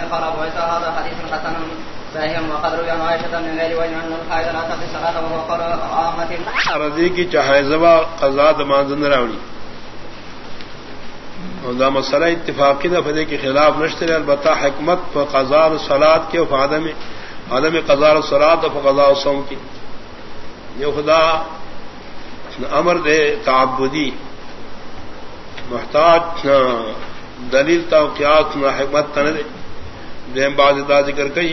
الله قال ابو عيسى هذا حديث حسن صحيح وقد روي عن عائشه من غير وجه ان الحائض لا تقضي الصلاه وهو قول عامه رضی کی چاہے زبا قضا دمان راوڑی۔ دا مسئلہ اتفاقی دا فدے کے خلاف نشتر البتہ حکمت ف قزار سلاد کے عدم عدم قزار سلاد و قضاء سوم کی۔ یہ خدا امر دے تعبدی۔ محتاج دلیل توقعات نہ حکمت تن دے۔ دیم باز دا ذکر کئی۔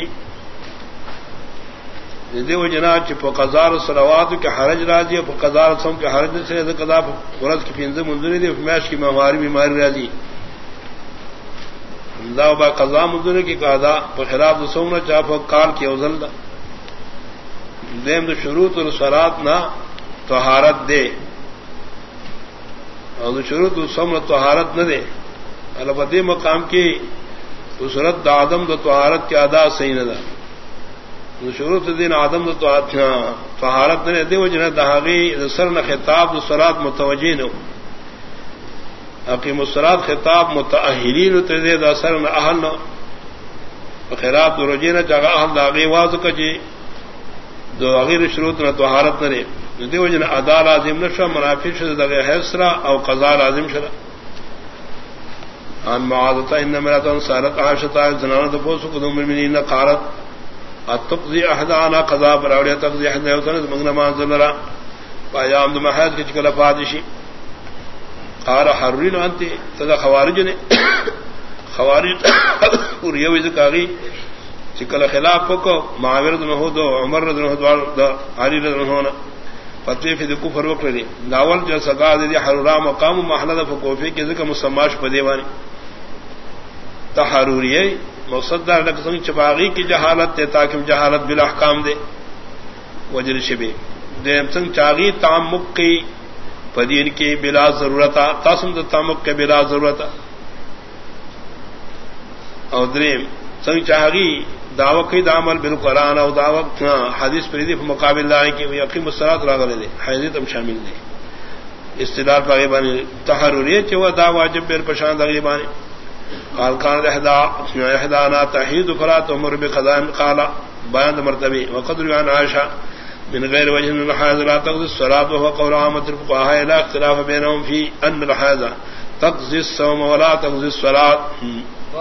دیو جنا چپ قزار سلوات کے حرج راضی اور قزار سم کے حرج سے قضا فرض کی فینز منظوری دی میش کی مہاری بیماری راضی۔ دا با قضا منظوری کی قضا پر خلاف سونا چاپ کال کی اوزل دا۔ دیم دو شروط الصلات نہ طہارت دے۔ اور شروع تو سمر طہارت نہ دے۔ البتہ مقام کی صورت دا آدم دو طہارت کے ادا صحیح نہ دا۔ شروع دین آدم دو طہارت نہ دے وجہ دہاغی سر نہ خطاب دو سرات متوجہ نو۔ اقیم السرات خطاب متأہلین دے دا سر نہ اہل نو۔ خیرات دو رجی نہ جگہ اہل داغی واض کا جی۔ دو اغیر شروط نہ طہارت نہ دے دیو جن ادا لازم نشا منافی شد دغه حسرا او قضا لازم شد۔ ان معاذتا ان مراتن سالت عاشتا زنانه د پوسو کو دمر منین قالت اتقضي احدانا قضا براوڑے تقضي احد نے سن منگنا ما زلرا پیام د محاذ کی چکلا فادشی قال حرين انت تذا خوارج نے خوارج اور یہ وز کاغی چکلا خلاف کو معاویہ رضی اللہ عنہ عمر رضی اللہ عنہ علی رضی اللہ عنہ فتوی فی دکو فروق لدی ناول جو سگا دی حرورا مقام محلد فکوفی کی ذکر مسماش پا دیوانی تحروری ہے، مقصد چپاغی کی جہالت تے تاکہ جہالت بالاحکام دے۔ وجر شبی دیم سنگ چاغی تعمق کی پدین کی بلا ضرورتا، تاسم دا تعمق کے بلا ضرورتا۔ اور دریم سنگ چاہگی دعوت کی دامل بال قرآن اور دعوت حدیث پریدی مقابل لائے کہ یقین مسرات راغلے دے، حیضیت ہم شامل دے۔ استدار پر غیبانی تحروری چوا دا واجب بیر پشان دا غیبانی قال کان احدى احدانا تحيد فرات عمر بقضاء قال بیان مرتبی وقدر عن عائشه من غير وجه من الحائض لا تقضي الصلاه وهو قول عامه الفقهاء لا اختلاف بينهم في ان الحائض تقضي الصوم ولا تقضي الصلاه